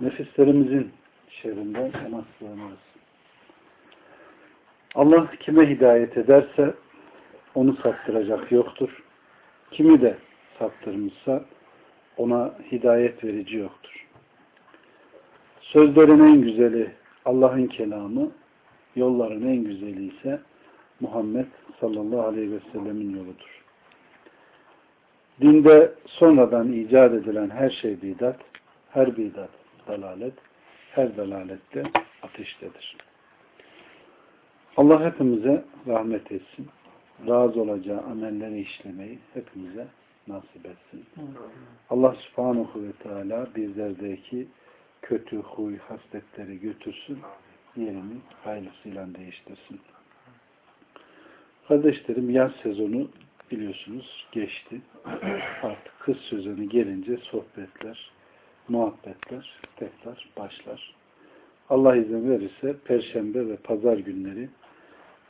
nefislerimizin şerrinden ona. Allah kime hidayet ederse onu saptıracak yoktur. Kimi de saptırmışsa ona hidayet verici yoktur. Sözlerin en güzeli Allah'ın kelamı, yolların en güzeli ise Muhammed sallallahu aleyhi ve sellemin yoludur. Dinde sonradan icat edilen her şey bidat, her bidat dalalet, her dalalette ateştedir. Allah hepimize rahmet etsin. Razı olacağı amelleri işlemeyi hepimize nasip etsin. Allah subhanahu ve teala bizlerdeki kötü huy, hasletleri götürsün. Yerini hayırlısıyla değiştirsin. Kardeşlerim yaz sezonu biliyorsunuz geçti. Artık kız sezonu gelince sohbetler, muhabbetler tekrar başlar. Allah izin verirse Perşembe ve Pazar günleri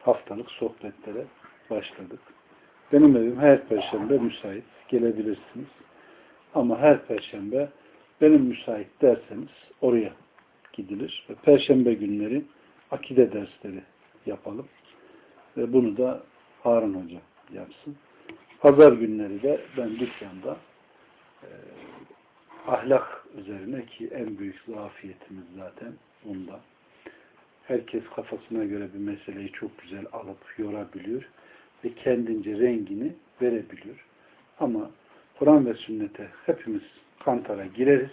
haftalık sohbetlere başladık. Benim evim her Perşembe müsait. Gelebilirsiniz. Ama her Perşembe benim müsait derseniz oraya gidilir. Ve Perşembe günleri akide dersleri yapalım. Ve bunu da Harun Hoca yapsın. Pazar günleri de ben dükkanda e, ahlak üzerine ki en büyük zafiyetimiz zaten bunda. Herkes kafasına göre bir meseleyi çok güzel alıp yorabiliyor ve kendince rengini verebiliyor. Ama Kur'an ve sünnete hepimiz kantara gireriz.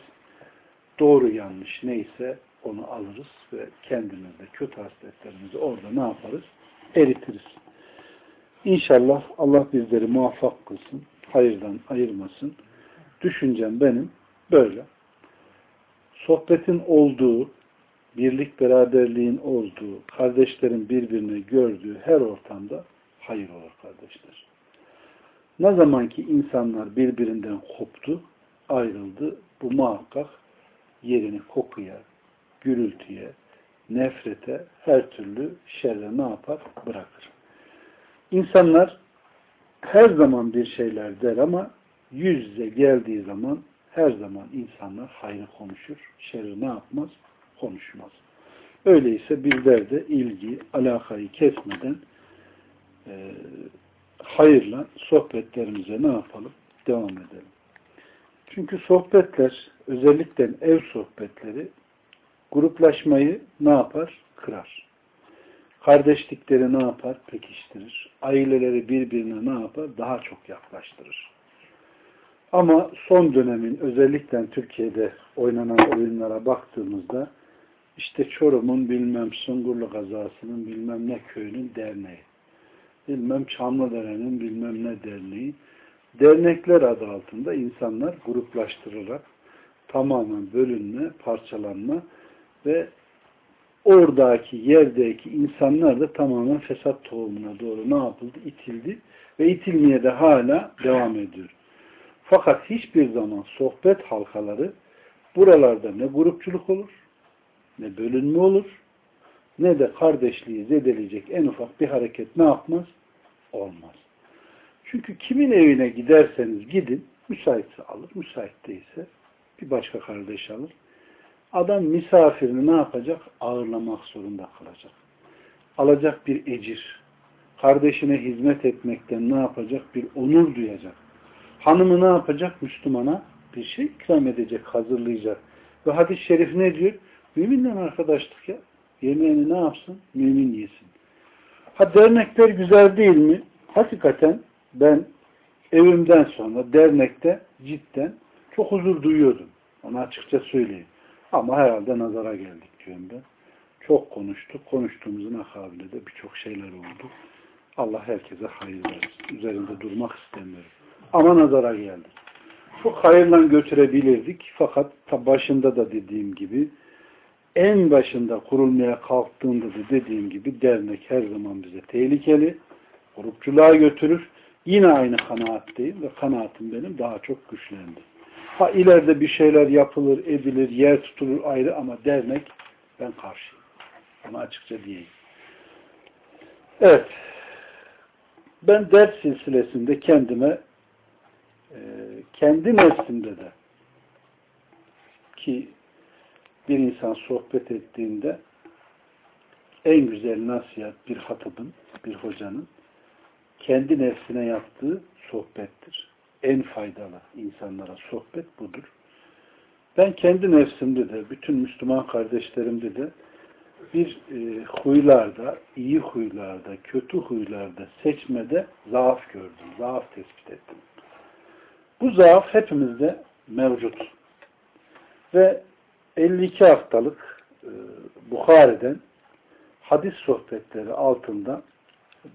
Doğru yanlış neyse onu alırız ve kendimizde kötü hasletlerimizi orada ne yaparız? Eritiriz. İnşallah Allah bizleri muvaffak kılsın. Hayırdan ayırmasın. Düşüncem benim böyle. Sohbetin olduğu, birlik beraberliğin olduğu, kardeşlerin birbirini gördüğü her ortamda hayır olur kardeşler. Ne zaman ki insanlar birbirinden koptu, ayrıldı, bu muhakkak yerini kokuya, gürültüye, nefrete, her türlü şerre ne yapar? Bırakır. İnsanlar her zaman bir şeyler der ama yüz yüze geldiği zaman her zaman insanlar hayrı konuşur. Şerri ne yapmaz? Konuşmaz. Öyleyse bizler de ilgi, alakayı kesmeden e, hayırla sohbetlerimize ne yapalım? Devam edelim. Çünkü sohbetler, özellikle ev sohbetleri gruplaşmayı ne yapar? Kırar. Kardeşlikleri ne yapar? Pekiştirir. Aileleri birbirine ne yapar? Daha çok yaklaştırır. Ama son dönemin özellikle Türkiye'de oynanan oyunlara baktığımızda işte Çorum'un bilmem Sungurlu kazasının bilmem ne köyünün derneği. Bilmem Çamlıdere'nin bilmem ne derneği. Dernekler adı altında insanlar gruplaştırılarak tamamen bölünme, parçalanma ve oradaki yerdeki insanlar da tamamen fesat tohumuna doğru ne yapıldı? İtildi ve itilmeye de hala devam ediyor. Fakat hiçbir zaman sohbet halkaları buralarda ne grupçuluk olur, ne bölünme olur, ne de kardeşliği zedeleyecek en ufak bir hareket ne yapmaz? Olmaz. Çünkü kimin evine giderseniz gidin, müsaitse alır, müsait değilse bir başka kardeş alır. Adam misafirini ne yapacak? Ağırlamak zorunda kalacak. Alacak bir ecir. Kardeşine hizmet etmekten ne yapacak? Bir onur duyacak. Hanımı ne yapacak? Müslümana bir şey ikram edecek, hazırlayacak. Ve hadis-i şerif ne diyor? Müminle arkadaşlık ya. Yemeğini ne yapsın? Mümin yesin. Ha dernekler güzel değil mi? Hakikaten ben evimden sonra dernekte cidden çok huzur duyuyordum. Onu açıkça söyleyeyim. Ama herhalde nazara geldik diyorum ben. Çok konuştuk. Konuştuğumuzun akabinde de birçok şeyler oldu. Allah herkese hayır versin. Üzerinde durmak istemiyorum. Ama nazara geldik. Çok hayırla götürebilirdik. Fakat başında da dediğim gibi en başında kurulmaya kalktığında da dediğim gibi dernek her zaman bize tehlikeli. Grupçuluğa götürür. Yine aynı kanaatteyim ve kanaatim benim daha çok güçlendi. Ha ileride bir şeyler yapılır, edilir, yer tutulur ayrı ama dernek ben karşıyım. Ama açıkça diyeyim. Evet. Ben ders silsilesinde kendime e, kendi nefsimde de ki bir insan sohbet ettiğinde en güzel nasihat bir hatıbın, bir hocanın kendi nefsine yaptığı sohbettir. En faydalı insanlara sohbet budur. Ben kendi nefsimde de, bütün Müslüman kardeşlerimde de bir e, huylarda, iyi huylarda, kötü huylarda seçmede zaaf gördüm. Zaaf tespit ettim. Bu zaaf hepimizde mevcut. Ve 52 haftalık e, Bukhari'den hadis sohbetleri altında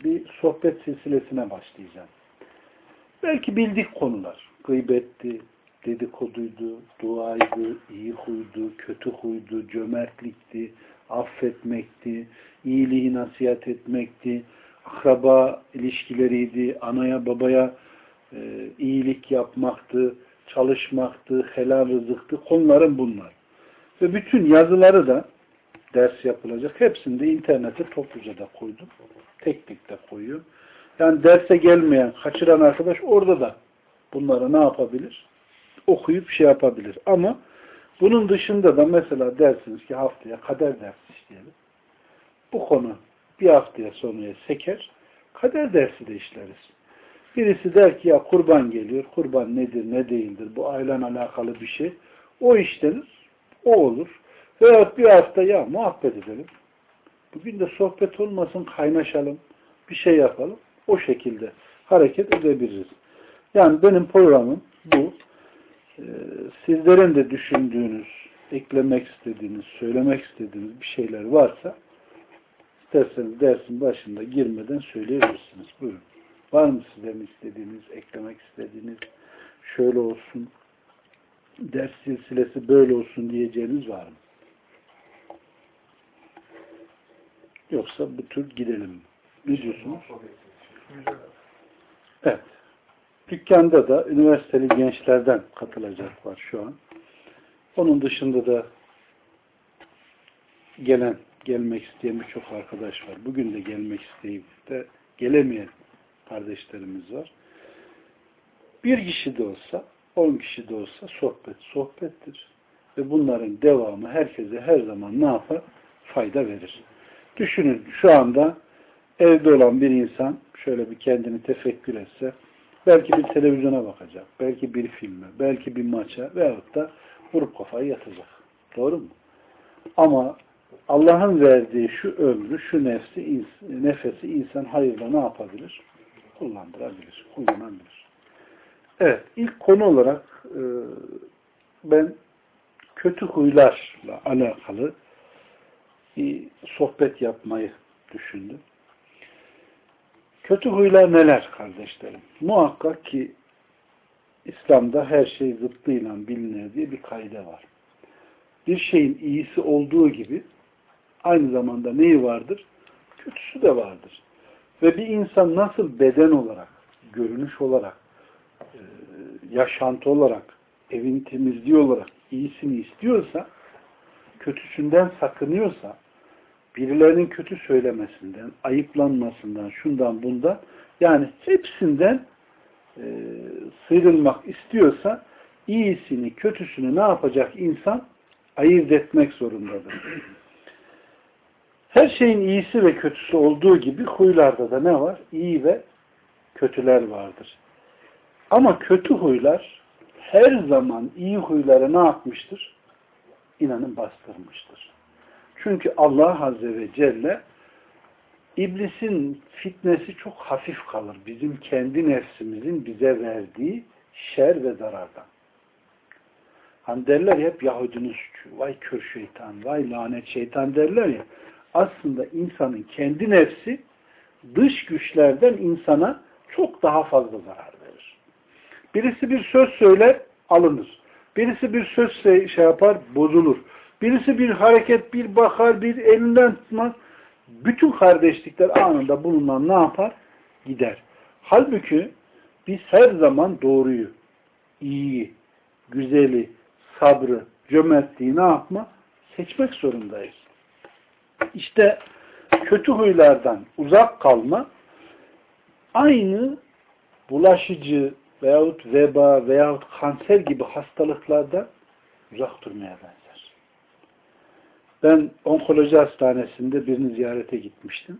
bir sohbet silsilesine başlayacağım. Belki bildik konular. Gıybetti, dedikoduydu, duaydı, iyi huydu, kötü huydu, cömertlikti, affetmekti, iyiliği nasihat etmekti, akraba ilişkileriydi, anaya babaya e, iyilik yapmaktı, çalışmaktı, helal rızıktı. Konuların bunlar. Ve bütün yazıları da ders yapılacak. Hepsini de internete topluca da koydum. Tek tek de koyuyor. Yani derse gelmeyen, kaçıran arkadaş orada da bunları ne yapabilir? Okuyup şey yapabilir. Ama bunun dışında da mesela dersiniz ki haftaya kader dersi işleyelim. Bu konu bir haftaya sonraya seker. Kader dersi de işleriz. Birisi der ki ya kurban geliyor. Kurban nedir ne değildir. Bu ailen alakalı bir şey. O işlenir. O olur. Veyahut bir hafta ya muhabbet edelim. Bugün de sohbet olmasın kaynaşalım. Bir şey yapalım. O şekilde hareket edebiliriz. Yani benim programım bu. Ee, sizlerin de düşündüğünüz, eklemek istediğiniz, söylemek istediğiniz bir şeyler varsa isterseniz dersin başında girmeden söyleyebilirsiniz. Buyurun. Var mı sizlerin istediğiniz, eklemek istediğiniz, şöyle olsun, ders silsilesi böyle olsun diyeceğiniz var mı? Yoksa bu tür gidelim. Ne diyorsunuz? Evet. Dükkanda da üniversiteli gençlerden katılacak var şu an. Onun dışında da gelen, gelmek isteyen birçok arkadaş var. Bugün de gelmek isteyip de gelemeyen kardeşlerimiz var. Bir kişi de olsa, on kişi de olsa sohbet, sohbettir. Ve bunların devamı herkese her zaman ne yapar? Fayda verir. Düşünün şu anda evde olan bir insan şöyle bir kendini tefekkür etse belki bir televizyona bakacak, belki bir filme, belki bir maça veyahut da vurup kafayı yatacak. Doğru mu? Ama Allah'ın verdiği şu ömrü, şu nefsi, nefesi insan hayırla ne yapabilir? Kullandırabilir, kullanabilir. Evet, ilk konu olarak e, ben kötü huylarla alakalı bir sohbet yapmayı düşündüm. Kötü huylar neler kardeşlerim? Muhakkak ki İslam'da her şey zıttıyla bilinir diye bir kaide var. Bir şeyin iyisi olduğu gibi aynı zamanda neyi vardır? Kötüsü de vardır. Ve bir insan nasıl beden olarak, görünüş olarak, e, yaşantı olarak, evin temizliği olarak iyisini istiyorsa, kötüsünden sakınıyorsa, birilerinin kötü söylemesinden, ayıplanmasından, şundan bundan, yani hepsinden e, sıyrılmak istiyorsa, iyisini, kötüsünü ne yapacak insan? Ayırt etmek zorundadır. Her şeyin iyisi ve kötüsü olduğu gibi huylarda da ne var? İyi ve kötüler vardır. Ama kötü huylar her zaman iyi huyları ne yapmıştır? İnanın bastırmıştır. Çünkü Allah Azze ve Celle iblisin fitnesi çok hafif kalır. Bizim kendi nefsimizin bize verdiği şer ve zarardan. Hani derler hep Yahudinin suçu, vay kör şeytan, vay lanet şeytan derler ya. Aslında insanın kendi nefsi dış güçlerden insana çok daha fazla zarar verir. Birisi bir söz söyler, alınır. Birisi bir söz şey yapar, bozulur. Birisi bir hareket, bir bakar, bir elinden tutmaz. Bütün kardeşlikler anında bulunan ne yapar? Gider. Halbuki biz her zaman doğruyu, iyiyi, güzeli, sabrı, cömertliği ne yapma? Seçmek zorundayız. İşte kötü huylardan uzak kalma aynı bulaşıcı veyahut veba veyahut kanser gibi hastalıklardan uzak durmaya benzer. Ben onkoloji hastanesinde birini ziyarete gitmiştim.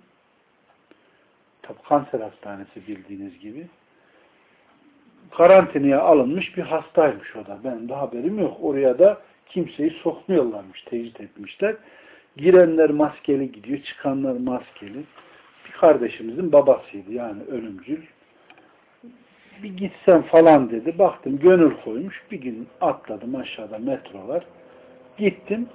Tabi kanser hastanesi bildiğiniz gibi. Karantinaya alınmış bir hastaymış o da. Benim de haberim yok. Oraya da kimseyi sokmuyorlarmış. Tecrit etmişler. Girenler maskeli gidiyor. Çıkanlar maskeli. Bir kardeşimizin babasıydı. Yani ölümcül. Bir gitsem falan dedi. Baktım gönül koymuş. Bir gün atladım aşağıda metrolar. Gittim.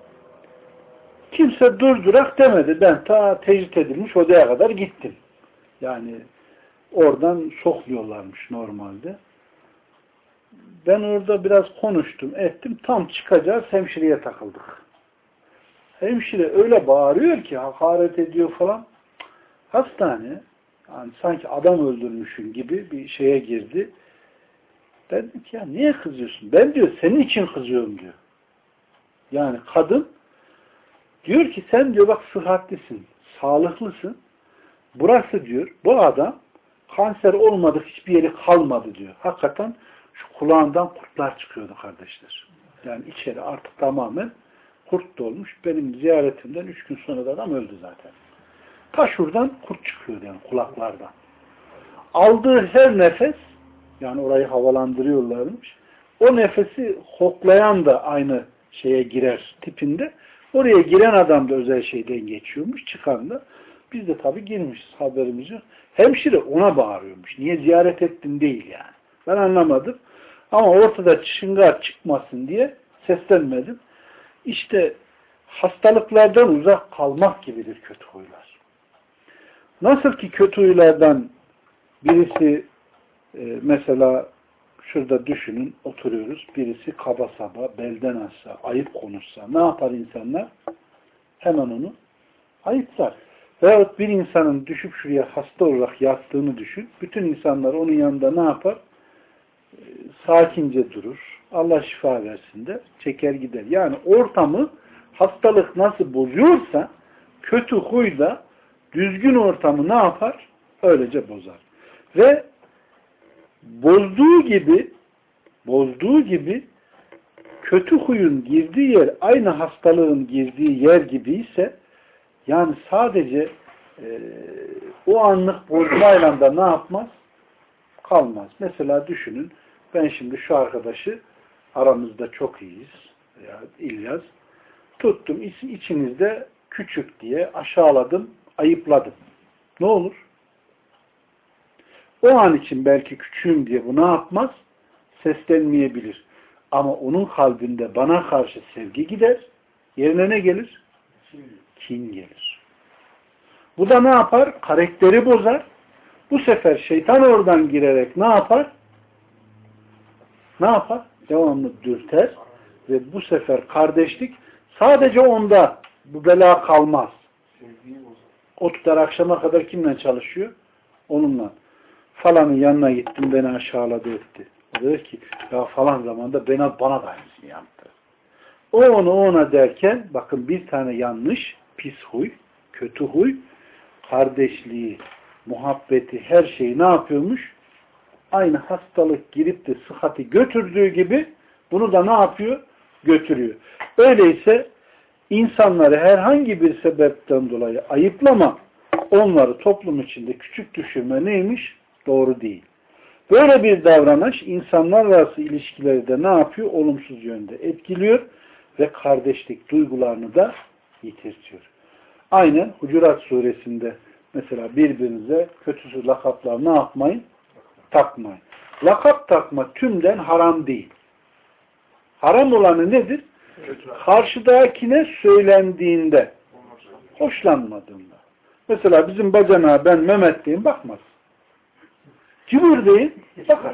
Kimse durdurak demedi. Ben ta tecrit edilmiş odaya kadar gittim. Yani oradan sokmuyorlarmış normalde. Ben orada biraz konuştum, ettim. Tam çıkacağız hemşireye takıldık. Hemşire öyle bağırıyor ki hakaret ediyor falan. Hastane yani sanki adam öldürmüşün gibi bir şeye girdi. Ben dedim ki ya niye kızıyorsun? Ben diyor senin için kızıyorum diyor. Yani kadın diyor ki sen diyor bak sıhhatlisin, sağlıklısın. Burası diyor bu adam kanser olmadık hiçbir yeri kalmadı diyor. Hakikaten şu kulağından kurtlar çıkıyordu kardeşler. Yani içeri artık tamamen kurt dolmuş. Benim ziyaretimden üç gün sonra da adam öldü zaten. Ta şuradan kurt çıkıyordu yani kulaklardan. Aldığı her nefes yani orayı havalandırıyorlarmış. O nefesi koklayan da aynı şeye girer tipinde. Oraya giren adam da özel şeyden geçiyormuş. Çıkan da biz de tabii girmişiz haberimizi. Hemşire ona bağırıyormuş. Niye ziyaret ettin değil yani. Ben anlamadım. Ama ortada çıngar çıkmasın diye seslenmedim. İşte hastalıklardan uzak kalmak gibidir kötü huylar. Nasıl ki kötü huylardan birisi e, mesela şurada düşünün oturuyoruz. Birisi kaba saba, belden aşağı, ayıp konuşsa ne yapar insanlar? Hemen onu ayıplar. Veyahut bir insanın düşüp şuraya hasta olarak yattığını düşün. Bütün insanlar onun yanında ne yapar? Sakince durur. Allah şifa versin de çeker gider. Yani ortamı hastalık nasıl bozuyorsa kötü huy da düzgün ortamı ne yapar? Öylece bozar. Ve bozduğu gibi bozduğu gibi kötü huyun girdiği yer aynı hastalığın girdiği yer gibi ise yani sadece e, o anlık bozmayla da ne yapmaz? Kalmaz. Mesela düşünün ben şimdi şu arkadaşı aramızda çok iyiyiz. Ya İlyas. Tuttum içinizde küçük diye aşağıladım, ayıpladım. Ne olur? O an için belki küçüğüm diye bu ne yapmaz? Seslenmeyebilir. Ama onun kalbinde bana karşı sevgi gider. Yerine ne gelir? Kin gelir. Bu da ne yapar? Karakteri bozar. Bu sefer şeytan oradan girerek ne yapar? Ne yapar? Devamlı dürter ve bu sefer kardeşlik sadece onda bu bela kalmaz. O tutar akşama kadar kimle çalışıyor? Onunla. Falanın yanına gittim beni aşağıladı etti. O der ki ya falan zamanda bana, bana da aynısını yaptı. O onu ona derken bakın bir tane yanlış, pis huy, kötü huy, kardeşliği, muhabbeti, her şeyi ne yapıyormuş? Aynı hastalık girip de sıhhati götürdüğü gibi bunu da ne yapıyor? Götürüyor. Öyleyse insanları herhangi bir sebepten dolayı ayıplama, onları toplum içinde küçük düşürme neymiş? Doğru değil. Böyle bir davranış insanlar arası ilişkileri de ne yapıyor? Olumsuz yönde etkiliyor ve kardeşlik duygularını da yitirtiyor. Aynen Hucurat suresinde mesela birbirinize kötüsü lakaplar ne yapmayın? Takmayın. Lakap takma tümden haram değil. Haram olanı nedir? Karşıdakine söylendiğinde, hoşlanmadığında. Mesela bizim bacana ben Mehmet diyeyim bakmaz. Cıvır deyin bakar.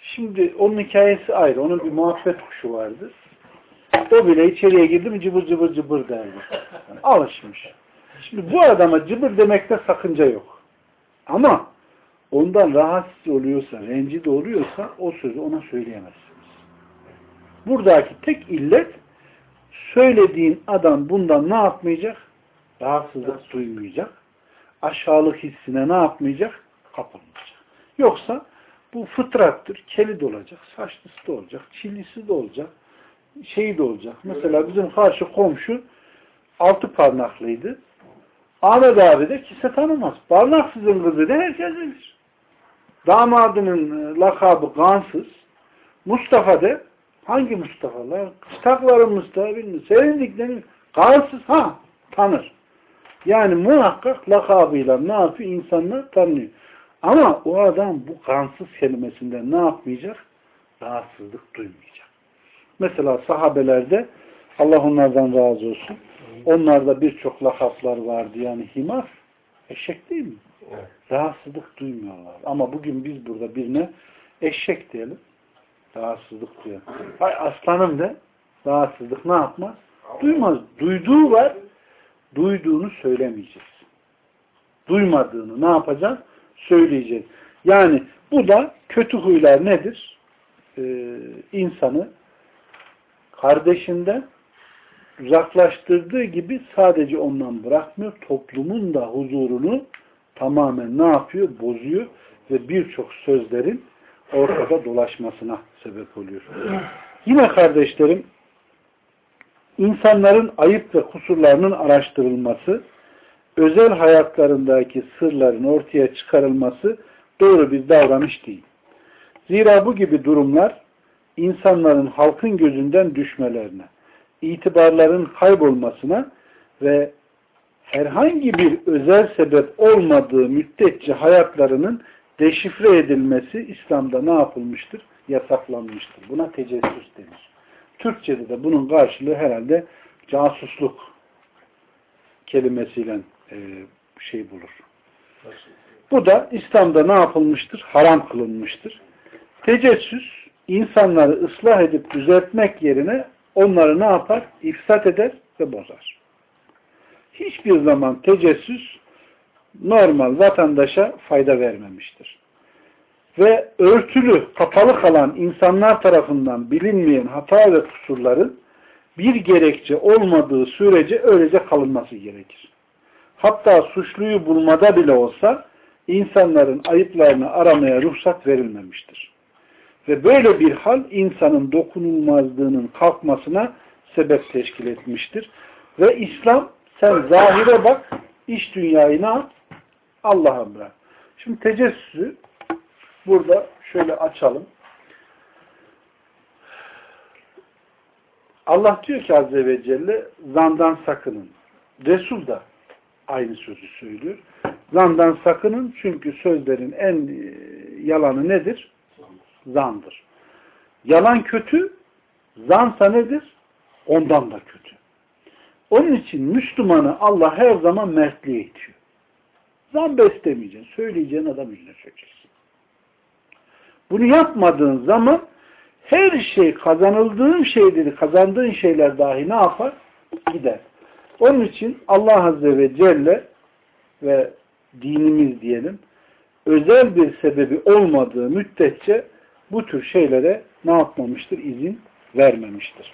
Şimdi onun hikayesi ayrı. Onun bir muhabbet kuşu vardı. O bile içeriye girdi mi cıbır cıbır cıbır derdi. Yani alışmış. Şimdi bu adama cıbır demekte sakınca yok. Ama ondan rahatsız oluyorsa, rencide oluyorsa o sözü ona söyleyemezsiniz. Buradaki tek illet söylediğin adam bundan ne yapmayacak? Rahatsızlık duymayacak. Aşağılık hissine ne yapmayacak? Kapılmayacak. Yoksa bu fıtrattır. Keli de olacak, saçlısı da olacak, çillisi de olacak, şeyi de olacak. Mesela bizim karşı komşu altı parmaklıydı. Ahmet abi de kimse tanımaz. Parmaksızın kızı da herkes bilir. Damadının e, lakabı Gansız. Mustafa de hangi Mustafa'lar? Kıstakların Mustafa bilmiyor. Sevindiklerini Gansız ha tanır. Yani muhakkak lakabıyla ne yapıyor? İnsanlar tanıyor. Ama o adam bu kansız kelimesinden ne yapmayacak? Rahatsızlık duymayacak. Mesela sahabelerde Allah onlardan razı olsun. Onlarda birçok lakaplar vardı. Yani himar eşek değil mi? Evet. Rahatsızlık duymuyorlar. Ama bugün biz burada birine eşek diyelim. Rahatsızlık duyuyor. Hay aslanım de rahatsızlık ne yapmaz? Duymaz. Duyduğu var. Duyduğunu söylemeyeceğiz. Duymadığını ne yapacağız? Söyleyeceğiz. Yani bu da kötü huylar nedir? Ee, insanı kardeşinden uzaklaştırdığı gibi sadece ondan bırakmıyor. Toplumun da huzurunu tamamen ne yapıyor? Bozuyor ve birçok sözlerin ortada dolaşmasına sebep oluyor. Yine kardeşlerim insanların ayıp ve kusurlarının araştırılması, özel hayatlarındaki sırların ortaya çıkarılması doğru bir davranış değil. Zira bu gibi durumlar insanların halkın gözünden düşmelerine, itibarların kaybolmasına ve herhangi bir özel sebep olmadığı müddetçe hayatlarının deşifre edilmesi İslam'da ne yapılmıştır? Yasaklanmıştır. Buna tecessüs denir. Türkçe'de de bunun karşılığı herhalde casusluk kelimesiyle e, şey bulur. Bu da İslam'da ne yapılmıştır? Haram kılınmıştır. Tecessüs insanları ıslah edip düzeltmek yerine onları ne yapar? İfsat eder ve bozar. Hiçbir zaman tecessüs normal vatandaşa fayda vermemiştir. Ve örtülü, kapalı kalan insanlar tarafından bilinmeyen hata ve kusurların bir gerekçe olmadığı sürece öylece kalınması gerekir. Hatta suçluyu bulmada bile olsa insanların ayıplarını aramaya ruhsat verilmemiştir. Ve böyle bir hal insanın dokunulmazlığının kalkmasına sebep teşkil etmiştir. Ve İslam sen zahire bak, iş dünyayı ne yap? Allah'a bırak. Şimdi tecessüsü burada şöyle açalım. Allah diyor ki Azze ve Celle zandan sakının. Resul da aynı sözü söylüyor. Zandan sakının çünkü sözlerin en e, yalanı nedir? Zandır. Yalan kötü, zansa nedir? Ondan da kötü. Onun için Müslümanı Allah her zaman mertliğe itiyor. Zan beslemeyeceksin. Söyleyeceğin adam yüzüne çökeceksin. Bunu yapmadığın zaman her şey kazanıldığın şeyleri, kazandığın şeyler dahi ne yapar? Gider. Onun için Allah Azze ve Celle ve dinimiz diyelim özel bir sebebi olmadığı müddetçe bu tür şeylere ne yapmamıştır? İzin vermemiştir.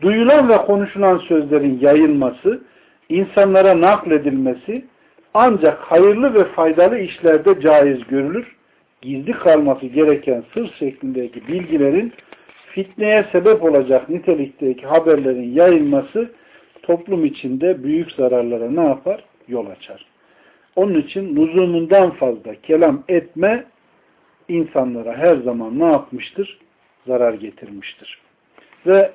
Duyulan ve konuşulan sözlerin yayılması, insanlara nakledilmesi ancak hayırlı ve faydalı işlerde caiz görülür. Gizli kalması gereken sır şeklindeki bilgilerin fitneye sebep olacak nitelikteki haberlerin yayılması toplum içinde büyük zararlara ne yapar? Yol açar. Onun için lüzumundan fazla kelam etme insanlara her zaman ne yapmıştır? Zarar getirmiştir. Ve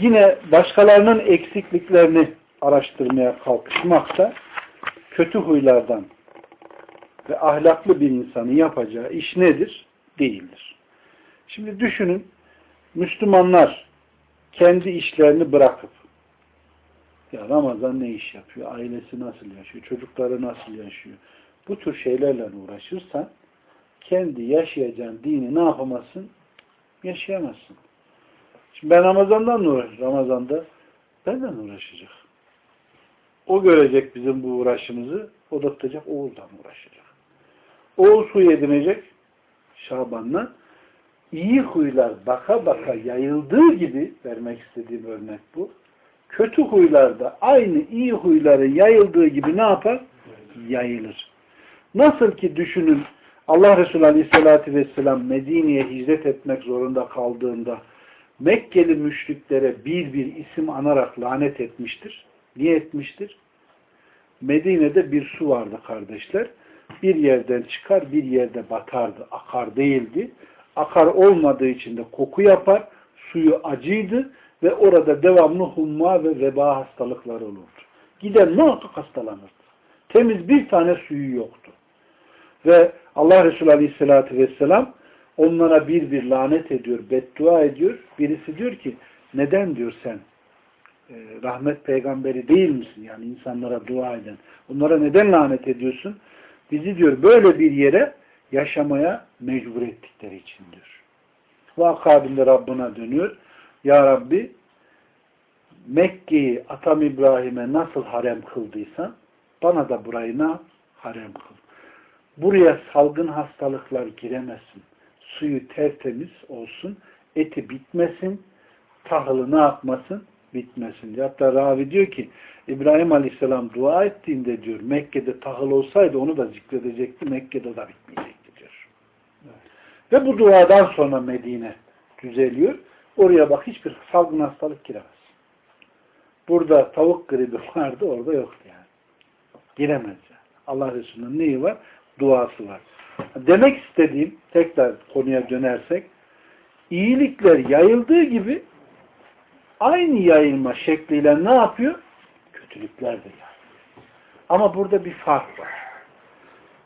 yine başkalarının eksikliklerini araştırmaya kalkışmakta kötü huylardan ve ahlaklı bir insanın yapacağı iş nedir? Değildir. Şimdi düşünün Müslümanlar kendi işlerini bırakıp ya Ramazan ne iş yapıyor? Ailesi nasıl yaşıyor? Çocukları nasıl yaşıyor? Bu tür şeylerle uğraşırsan kendi yaşayacağın dini ne yapamazsın? Yaşayamazsın. Şimdi ben Ramazan'dan uğraşıyorum. Ramazan'da benden uğraşacak. O görecek bizim bu uğraşımızı. O da tutacak, oğuldan uğraşacak. Oğul su edinecek Şaban'la. iyi huylar baka baka yayıldığı gibi vermek istediğim örnek bu. Kötü huylarda aynı iyi huyları yayıldığı gibi ne yapar? Yayılır. Nasıl ki düşünün Allah Resulü Aleyhisselatü Vesselam Medine'ye hicret etmek zorunda kaldığında Mekkeli müşriklere bir bir isim anarak lanet etmiştir. Niye etmiştir? Medine'de bir su vardı kardeşler. Bir yerden çıkar, bir yerde batardı. Akar değildi. Akar olmadığı için de koku yapar. Suyu acıydı ve orada devamlı humma ve veba hastalıkları olurdu. Giden muhakkak hastalanırdı. Temiz bir tane suyu yoktu. Ve Allah Resulü Aleyhisselatü Vesselam onlara bir bir lanet ediyor, beddua ediyor. Birisi diyor ki neden diyor sen e, rahmet peygamberi değil misin? Yani insanlara dua eden. Onlara neden lanet ediyorsun? Bizi diyor böyle bir yere yaşamaya mecbur ettikleri için diyor. Ve akabinde Rabbına dönüyor. Ya Rabbi Mekke'yi Atam İbrahim'e nasıl harem kıldıysan bana da burayı ne harem kıl. Buraya salgın hastalıklar giremesin. Suyu tertemiz olsun. Eti bitmesin. Tahılı ne yapmasın? Bitmesin. Hatta Ravi diyor ki İbrahim Aleyhisselam dua ettiğinde diyor Mekke'de tahıl olsaydı onu da zikredecekti. Mekke'de da bitmeyecekti diyor. Evet. Ve bu duadan sonra Medine düzeliyor. Oraya bak hiçbir salgın hastalık giremez. Burada tavuk gribi vardı orada yoktu yani. Giremez yani. Allah Resulü'nün neyi var? Duası var. Demek istediğim tekrar konuya dönersek iyilikler yayıldığı gibi aynı yayılma şekliyle ne yapıyor? Kötülükler de yayılıyor. Ama burada bir fark var.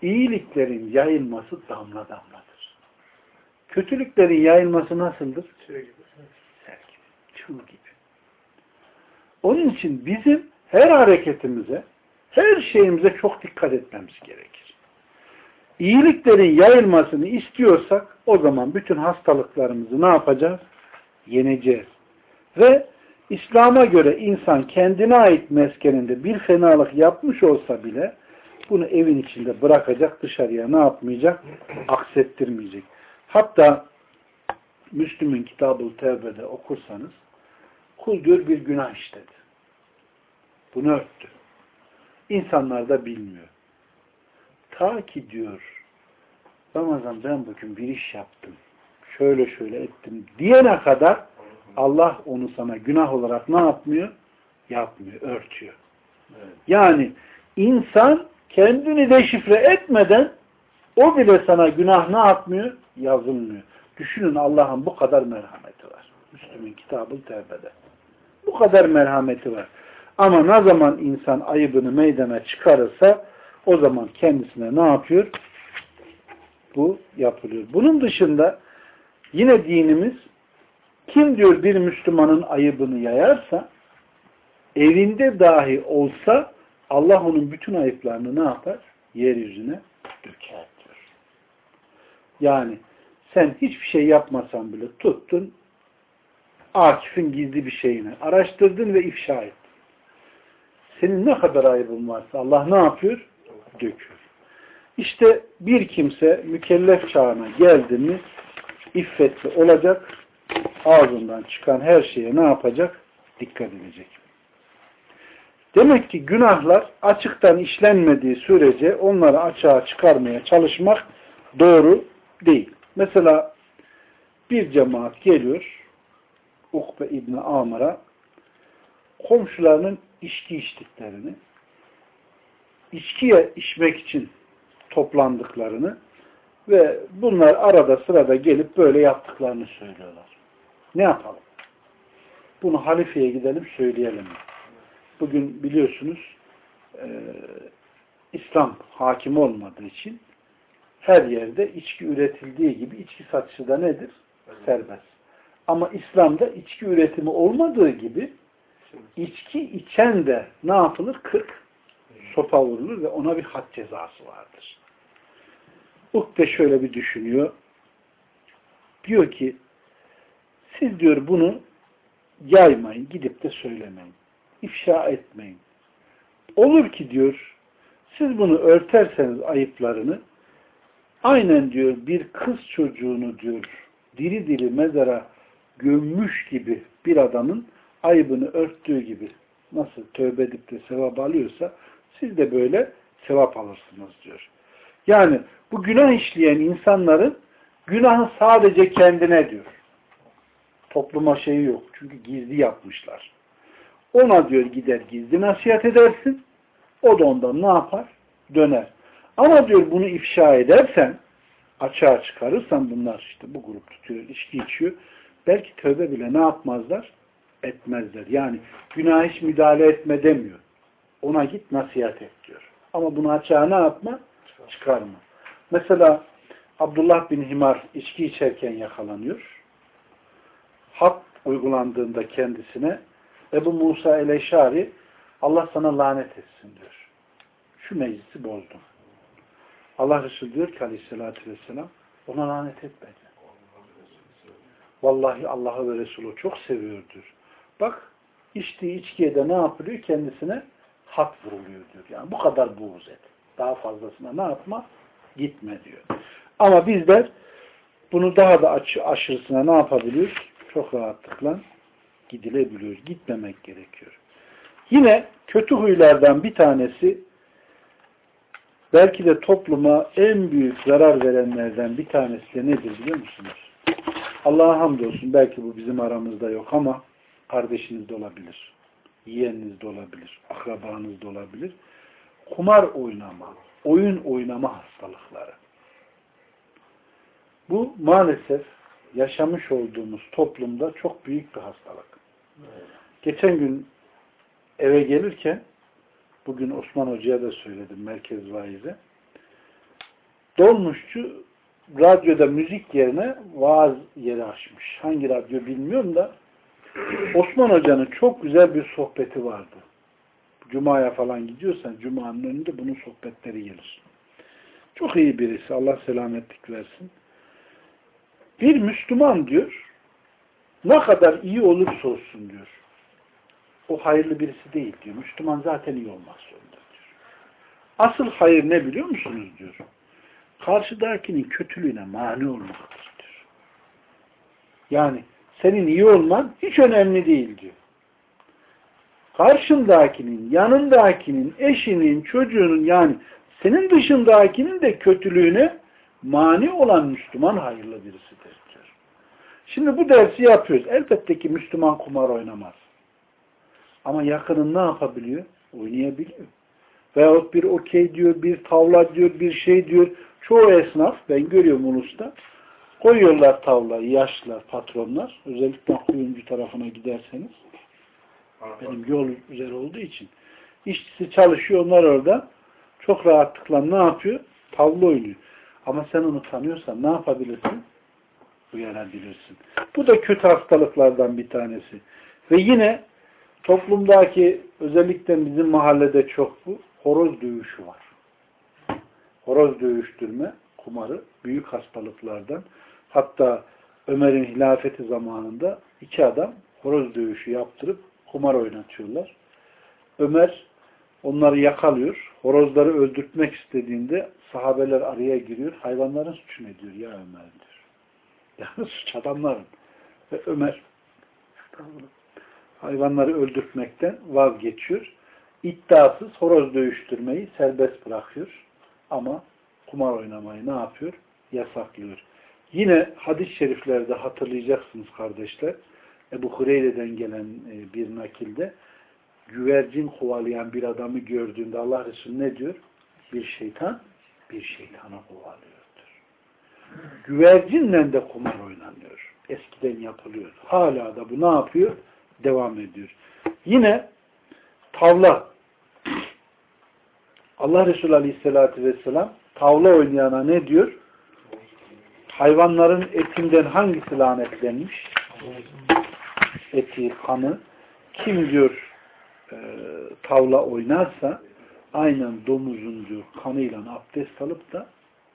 İyiliklerin yayılması damla damladır. Kötülüklerin yayılması nasıldır? Sel gibi. Çığ gibi. Onun için bizim her hareketimize, her şeyimize çok dikkat etmemiz gerekir. İyiliklerin yayılmasını istiyorsak o zaman bütün hastalıklarımızı ne yapacağız? Yeneceğiz. Ve İslam'a göre insan kendine ait meskeninde bir fenalık yapmış olsa bile bunu evin içinde bırakacak, dışarıya ne yapmayacak? Aksettirmeyecek. Hatta Müslüm'ün kitabı Tevbe'de okursanız kul diyor bir günah işledi. Bunu örttü. İnsanlar da bilmiyor. Ta ki diyor Ramazan ben bugün bir iş yaptım. Şöyle şöyle ettim diyene kadar Allah onu sana günah olarak ne yapmıyor? Yapmıyor, örtüyor. Evet. Yani insan kendini deşifre etmeden o bile sana günah ne yapmıyor? Yazılmıyor. Düşünün Allah'ın bu kadar merhameti var. Müslüm'ün kitabı tevbede. Bu kadar merhameti var. Ama ne zaman insan ayıbını meydana çıkarırsa o zaman kendisine ne yapıyor? Bu yapılıyor. Bunun dışında yine dinimiz kim diyor bir Müslümanın ayıbını yayarsa evinde dahi olsa Allah onun bütün ayıplarını ne yapar? Yeryüzüne döker diyor. Yani sen hiçbir şey yapmasan bile tuttun Akif'in gizli bir şeyini araştırdın ve ifşa ettin. Senin ne kadar ayıbın varsa Allah ne yapıyor? Döküyor. İşte bir kimse mükellef çağına geldi mi iffetli olacak ağzından çıkan her şeye ne yapacak? Dikkat edecek. Demek ki günahlar açıktan işlenmediği sürece onları açığa çıkarmaya çalışmak doğru değil. Mesela bir cemaat geliyor Ukbe İbni Amr'a komşularının içki içtiklerini içkiye içmek için toplandıklarını ve bunlar arada sırada gelip böyle yaptıklarını söylüyorlar. Ne yapalım? Bunu halifeye gidelim söyleyelim. Bugün biliyorsunuz e, İslam hakim olmadığı için her yerde içki üretildiği gibi içki satışı da nedir? Serbest. Ama İslam'da içki üretimi olmadığı gibi içki içen de ne yapılır? Kırk sopa vurulur ve ona bir had cezası vardır. Ukbe şöyle bir düşünüyor. Diyor ki siz diyor bunu yaymayın, gidip de söylemeyin. İfşa etmeyin. Olur ki diyor, siz bunu örterseniz ayıplarını, aynen diyor bir kız çocuğunu diyor, diri diri mezara gömmüş gibi bir adamın ayıbını örttüğü gibi nasıl tövbe edip de sevap alıyorsa siz de böyle sevap alırsınız diyor. Yani bu günah işleyen insanların günahı sadece kendine diyor. Topluma şeyi yok. Çünkü gizli yapmışlar. Ona diyor gider gizli nasihat edersin. O da ondan ne yapar? Döner. Ama diyor bunu ifşa edersen açığa çıkarırsan bunlar işte bu grup tutuyor, içki içiyor. Belki tövbe bile ne yapmazlar? Etmezler. Yani günah hiç müdahale etme demiyor. Ona git nasihat et diyor. Ama bunu açığa ne yapma? Çıkarma. Mesela Abdullah bin Himar içki içerken yakalanıyor. Hak uygulandığında kendisine Ebu Musa el-Eşari Allah sana lanet etsin diyor. Şu meclisi bozdum. Allah Resulü diyor ki aleyhissalatü vesselam ona lanet etmedi. Vallahi Allah'ı ve Resulü çok seviyordur. Bak içtiği içkiye de ne yapılıyor? Kendisine hak vuruluyor diyor. Yani bu kadar buğz et. Daha fazlasına ne yapma? Gitme diyor. Ama bizler bunu daha da aşırısına ne yapabiliyoruz? Çok rahatlıkla gidilebiliyor. Gitmemek gerekiyor. Yine kötü huylardan bir tanesi belki de topluma en büyük zarar verenlerden bir tanesi de nedir biliyor musunuz? Allah'a hamdolsun belki bu bizim aramızda yok ama kardeşiniz de olabilir. Yeğeniniz de olabilir. Akrabanız da olabilir. Kumar oynama, oyun oynama hastalıkları. Bu maalesef yaşamış olduğumuz toplumda çok büyük bir hastalık. Evet. Geçen gün eve gelirken bugün Osman Hoca'ya da söyledim merkez vaize. Dolmuşçu radyoda müzik yerine vaaz yeri açmış. Hangi radyo bilmiyorum da Osman Hoca'nın çok güzel bir sohbeti vardı. Cuma'ya falan gidiyorsan Cuma'nın önünde bunun sohbetleri gelir. Çok iyi birisi. Allah selametlik versin. Bir Müslüman diyor ne kadar iyi olursa olsun diyor. O hayırlı birisi değil diyor. Müslüman zaten iyi olmak zorunda diyor. Asıl hayır ne biliyor musunuz diyor. Karşıdakinin kötülüğüne mani olmaktır diyor. Yani senin iyi olman hiç önemli değil diyor. Karşındakinin, yanındakinin, eşinin, çocuğunun yani senin dışındakinin de kötülüğüne mani olan Müslüman hayırlı birisidir diyor. Şimdi bu dersi yapıyoruz. Elbette ki Müslüman kumar oynamaz. Ama yakının ne yapabiliyor? Oynayabiliyor. Veyahut bir okey diyor, bir tavla diyor, bir şey diyor. Çoğu esnaf, ben görüyorum Ulus'ta, koyuyorlar tavlayı, yaşlılar, patronlar. Özellikle kuyumcu tarafına giderseniz. Benim yol üzeri olduğu için. İşçisi çalışıyor, onlar orada. Çok rahatlıkla ne yapıyor? Tavla oynuyor. Ama sen onu tanıyorsan ne yapabilirsin? Uyarabilirsin. Bu da kötü hastalıklardan bir tanesi. Ve yine toplumdaki özellikle bizim mahallede çok bu horoz dövüşü var. Horoz dövüştürme, kumarı büyük hastalıklardan. Hatta Ömer'in hilafeti zamanında iki adam horoz dövüşü yaptırıp kumar oynatıyorlar. Ömer onları yakalıyor. Horozları öldürtmek istediğinde sahabeler araya giriyor. Hayvanların suçu ne diyor ya Ömer diyor. Yani suç adamların. Ve Ömer hayvanları öldürtmekten vazgeçiyor. İddiasız horoz dövüştürmeyi serbest bırakıyor. Ama kumar oynamayı ne yapıyor? Yasaklıyor. Yine hadis-i şeriflerde hatırlayacaksınız kardeşler. Ebu Hureyre'den gelen e, bir nakilde güvercin kovalayan bir adamı gördüğünde Allah Resulü ne diyor? Bir şeytan bir şeytana kovalıyordur. Güvercinle de kumar oynanıyor. Eskiden yapılıyor. Hala da bu ne yapıyor? Devam ediyor. Yine tavla. Allah Resulü Aleyhisselatü Vesselam tavla oynayana ne diyor? Hayvanların etinden hangisi lanetlenmiş? Eti, kanı. Kim diyor e, tavla oynarsa aynen domuzun diyor kanıyla abdest alıp da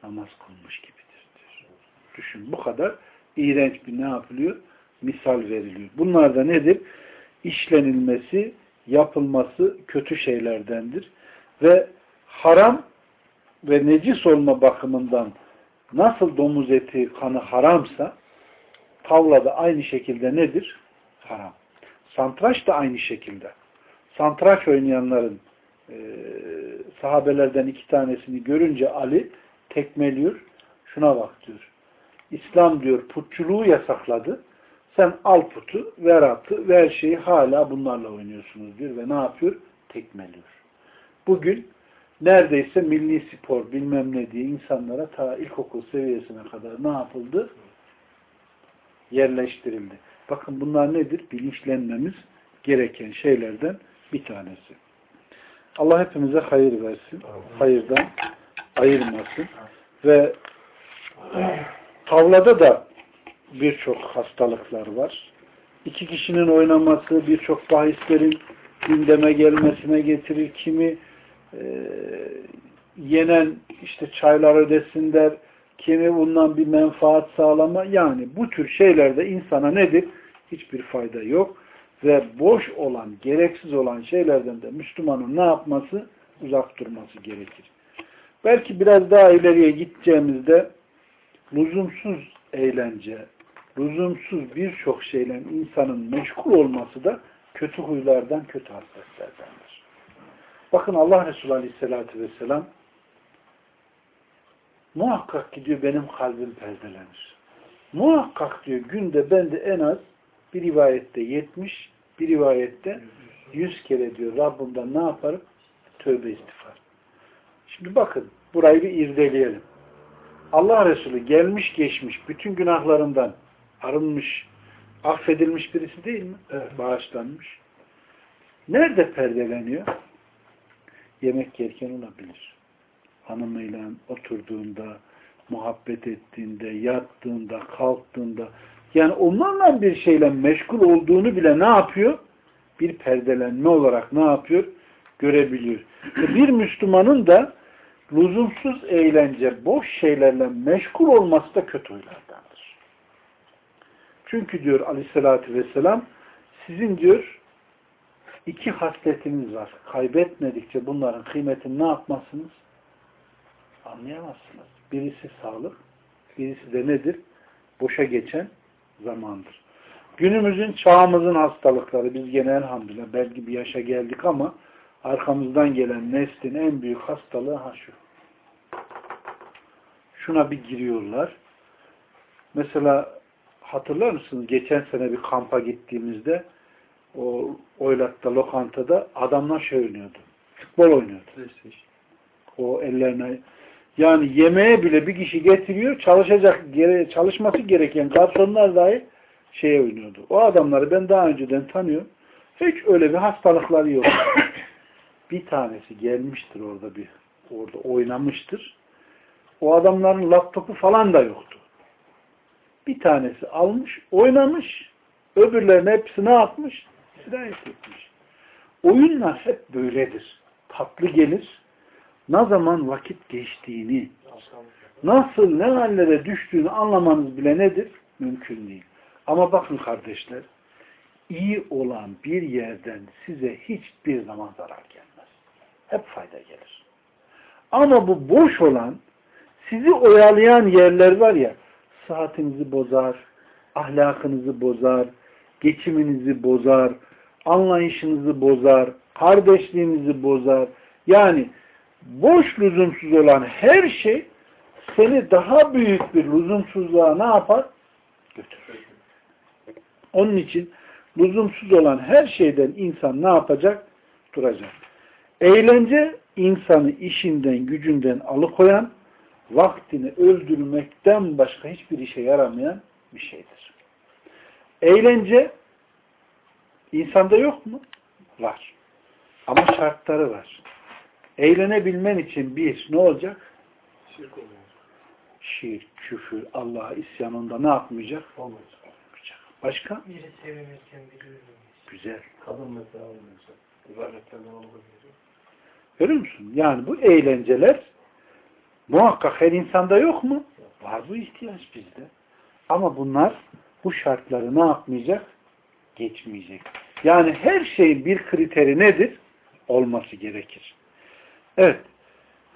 namaz kılmış gibidir diyor. Düşün bu kadar iğrenç bir ne yapılıyor? Misal veriliyor. Bunlar da nedir? İşlenilmesi, yapılması kötü şeylerdendir. Ve haram ve necis olma bakımından nasıl domuz eti kanı haramsa tavla da aynı şekilde nedir? Haram. Santraç da aynı şekilde. Santraç oynayanların e, sahabelerden iki tanesini görünce Ali tekmeliyor. Şuna bak diyor. İslam diyor putçuluğu yasakladı. Sen al putu, ver atı, ver şeyi hala bunlarla oynuyorsunuz diyor ve ne yapıyor? Tekmeliyor. Bugün neredeyse milli spor bilmem ne diye insanlara ta ilkokul seviyesine kadar ne yapıldı? Yerleştirildi. Bakın bunlar nedir? Bilinçlenmemiz gereken şeylerden bir tanesi. Allah hepimize hayır versin. Hayırdan ayırmasın. Ve tavlada da birçok hastalıklar var. İki kişinin oynaması birçok bahislerin gündeme gelmesine getirir. Kimi e, yenen işte çaylar ödesin der. Kimi bundan bir menfaat sağlama. Yani bu tür şeylerde insana nedir? Hiçbir fayda yok. Ve boş olan, gereksiz olan şeylerden de Müslümanın ne yapması? Uzak durması gerekir. Belki biraz daha ileriye gideceğimizde lüzumsuz eğlence, lüzumsuz birçok şeyle insanın meşgul olması da kötü huylardan, kötü hasletlerdendir. Bakın Allah Resulü Aleyhisselatü Vesselam muhakkak ki diyor benim kalbim perdelenir. Muhakkak diyor günde bende en az bir rivayette 70, bir rivayette 100 kere diyor Rabbimden ne yaparım? Tövbe istiğfar. Şimdi bakın burayı bir irdeleyelim. Allah Resulü gelmiş geçmiş bütün günahlarından arınmış, affedilmiş birisi değil mi? Evet. Bağışlanmış. Nerede perdeleniyor? Yemek yerken olabilir. Hanımıyla oturduğunda, muhabbet ettiğinde, yattığında, kalktığında yani onlarla bir şeyle meşgul olduğunu bile ne yapıyor? Bir perdelenme olarak ne yapıyor? Görebiliyor. Bir Müslümanın da lüzumsuz eğlence, boş şeylerle meşgul olması da kötü huylardandır. Çünkü diyor aleyhissalatü vesselam sizin diyor iki hasletiniz var. Kaybetmedikçe bunların kıymetini ne yapmazsınız? Anlayamazsınız. Birisi sağlık, birisi de nedir? Boşa geçen zamandır. Günümüzün, çağımızın hastalıkları, biz gene elhamdülillah belki bir yaşa geldik ama arkamızdan gelen neslin en büyük hastalığı ha şu. Şuna bir giriyorlar. Mesela hatırlar mısınız? Geçen sene bir kampa gittiğimizde o Oylat'ta, lokantada adamlar şey oynuyordu. Futbol oynuyordu. O ellerine yani yemeğe bile bir kişi getiriyor, çalışacak, çalışması gereken garsonlar dahi şeye oynuyordu. O adamları ben daha önceden tanıyorum. Hiç öyle bir hastalıkları yok. bir tanesi gelmiştir orada bir orada oynamıştır. O adamların laptopu falan da yoktu. Bir tanesi almış, oynamış, öbürlerine hepsi ne yapmış? Sirayet etmiş. Oyunlar hep böyledir. Tatlı gelir. Ne zaman vakit geçtiğini, nasıl ne hallere düştüğünü anlamanız bile nedir? Mümkün değil. Ama bakın kardeşler, iyi olan bir yerden size hiçbir zaman zarar gelmez. Hep fayda gelir. Ama bu boş olan, sizi oyalayan yerler var ya, saatinizi bozar, ahlakınızı bozar, geçiminizi bozar, anlayışınızı bozar, kardeşliğinizi bozar. Yani boş lüzumsuz olan her şey seni daha büyük bir lüzumsuzluğa ne yapar? Götürür. Onun için lüzumsuz olan her şeyden insan ne yapacak? Duracak. Eğlence insanı işinden, gücünden alıkoyan, vaktini öldürmekten başka hiçbir işe yaramayan bir şeydir. Eğlence insanda yok mu? Var. Ama şartları var. Eğlenebilmen için bir, ne olacak? Şirk olmayacak. Şirk, küfür, Allah'a isyanında ne yapmayacak? Olmayacak. Başka? Biri sevinirken biri üzülmüş. Güzel. Kadın mesela olmayacak. İbadetlerden olmayacak. Görüyor musun? Yani bu eğlenceler muhakkak her insanda yok mu? Var bu ihtiyaç bizde. Ama bunlar bu şartları ne yapmayacak? Geçmeyecek. Yani her şeyin bir kriteri nedir? Olması gerekir. Evet.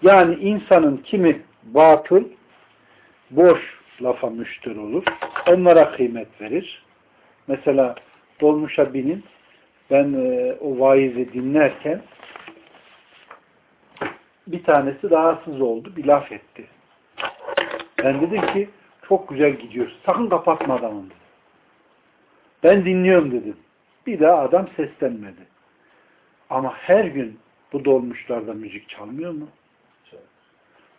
Yani insanın kimi batıl, boş lafa müşteri olur. Onlara kıymet verir. Mesela dolmuşa binin ben e, o vaizi dinlerken bir tanesi rahatsız oldu. Bir laf etti. Ben dedim ki çok güzel gidiyor. Sakın kapatma dedim. Ben dinliyorum dedim. Bir daha adam seslenmedi. Ama her gün bu dolmuşlarda müzik çalmıyor mu?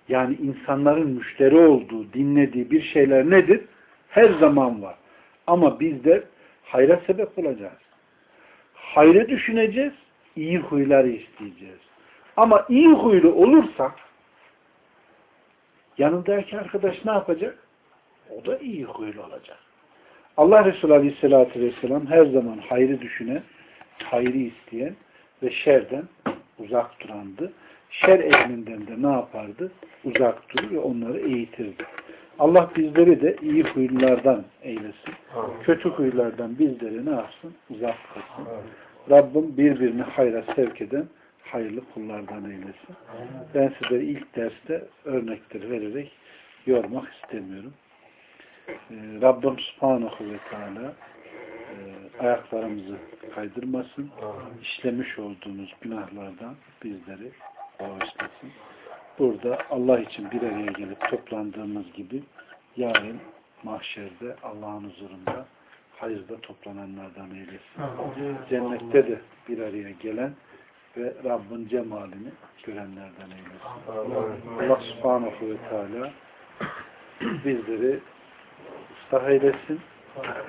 Yani insanların müşteri olduğu, dinlediği bir şeyler nedir? Her zaman var. Ama biz de hayra sebep olacağız. Hayrı düşüneceğiz, iyi huyları isteyeceğiz. Ama iyi huylu olursak yanındaki arkadaş ne yapacak? O da iyi huylu olacak. Allah Resulü Aleyhisselatü Vesselam her zaman hayrı düşünen, hayrı isteyen ve şerden uzak durandı. Şer ehlinden de ne yapardı? Uzak durur ve onları eğitirdi. Allah bizleri de iyi huylulardan eylesin. Kötü huylardan bizleri ne yapsın? Uzak kılsın. Rabbim birbirini hayra sevk eden hayırlı kullardan eylesin. Ben size ilk derste örnekleri vererek yormak istemiyorum. Ee, Rabbim Subhanahu ve Teala e, ayaklarımızı kaydırmasın. İşlemiş olduğunuz günahlardan bizleri bağışlasın. Burada Allah için bir araya gelip toplandığımız gibi yarın mahşerde Allah'ın huzurunda hayırda toplananlardan eylesin. Cennette de bir araya gelen ve Rabbin cemalini görenlerden eylesin. Allah subhanahu ve teala bizleri ıslah eylesin.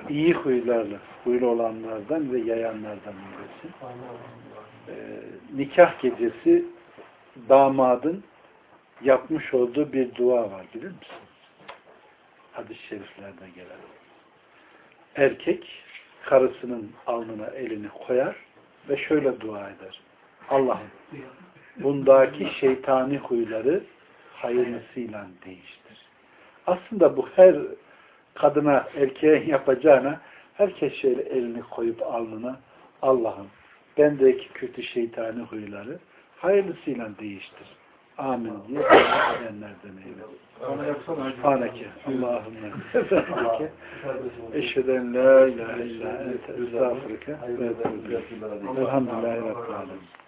İyi huylarla, huylu olanlardan ve yayanlardan eylesin. Ee, nikah gecesi damadın yapmış olduğu bir dua var bilir misin? Hadis-i şeriflerde gelen. Erkek karısının alnına elini koyar ve şöyle dua eder. Allah'ım bundaki şeytani huyları hayırlısıyla değiştir. Aslında bu her kadına, erkeğe yapacağına herkes şöyle elini koyup alnına Allah'ım bendeki kötü şeytani huyları hayırlısıyla değiştir. Amin diye edenlerden eylesin. Subhaneke Allahümme efendike eşheden la ilahe illa ente estağfurike ve etûbü ileyk. Elhamdülillahi Rabbil alemin.